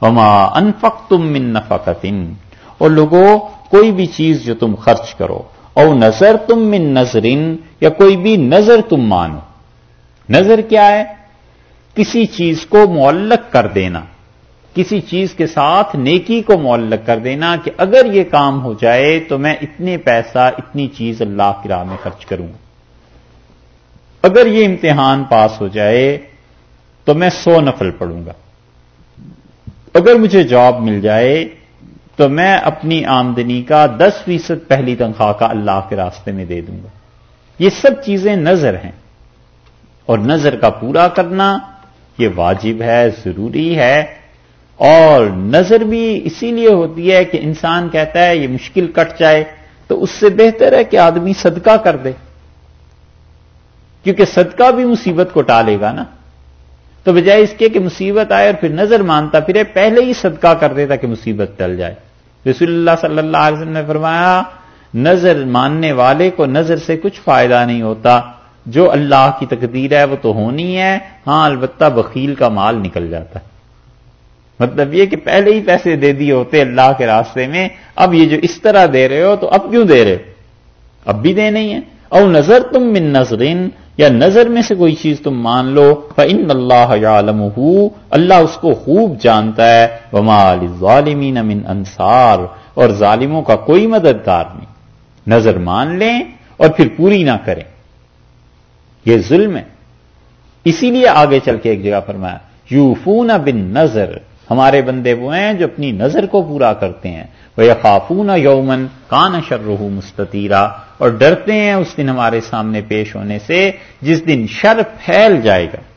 وما انفق تم من نفقتن۔ اور لوگوں کوئی بھی چیز جو تم خرچ کرو، او نظر تم من نظرن، یا کوئی بھی نظر تم مانو۔ نظر کیا ہے؟ کسی چیز کو معلق کر دینا۔ کسی چیز کے ساتھ نیکی کو معلق کر دینا کہ اگر یہ کام ہو جائے تو میں اتنے پیسہ، اتنی چیز اللہ کی راہ میں خرچ کروں۔ اگر یہ امتحان پاس ہو جائے تو میں سو نفل پڑوں گا۔ اگر مجھے جاب مل جائے تو میں اپنی آمدنی کا دس فیصد پہلی تنخواہ کا اللہ کے راستے میں دے دوں گا۔ یہ سب چیزیں نظر ہیں۔ اور نظر کا پورا کرنا یہ واجب ہے، ضروری ہے۔ اور نظر بھی اسی لیے ہوتی ہے کہ انسان کہتا ہے یہ مشکل کٹ جائے تو اس سے بہتر ہے کہ آدمی صدقہ کر دے۔ کیونکہ صدقہ بھی مصیبت کو ٹالے گا نا۔ تو بجائے اس کے کہ مصیبت آئے اور پھر نظر مانتا، پھر پہلے ہی صدقہ کر دیتا کہ مصیبت ٹل جائے۔ رسول اللہ صلی اللہ علیہ وسلم نے فرمایا، نظر ماننے والے کو نظر سے کچھ فائدہ نہیں ہوتا۔ جو اللہ کی تقدیر ہے وہ تو ہونی ہے ہاں البتہ بخیل کا مال نکل جاتا ہے۔ مطلب یہ کہ پہلے ہی پیسے دے دیے ہوتے اللہ کے راستے میں، اب یہ جو اس طرح دے رہے ہو تو اب کیوں دے رہے اب بھی دے نہیں ہے او نظر تم من نظرین یا نظر میں سے کوئی چیز تم مان لو فن اللہ عالم اللہ اس کو خوب جانتا ہے۔ ومال ظالمین من انصار اور ظالموں کا کوئی مددگار نہیں۔ نظر مان لیں اور پھر پوری نہ کریں۔ یہ ظلم ہے۔ اسی لیے آگے چل کے ایک جگہ فرمایا، یوفون بن نظر ہمارے بندے وہ ہیں جو اپنی نظر کو پورا کرتے ہیں۔ وہ خافون یومن کان شرح مستطیرا اور ڈرتے ہیں اس دن ہمارے سامنے پیش ہونے سے جس دن شر پھیل جائے گا۔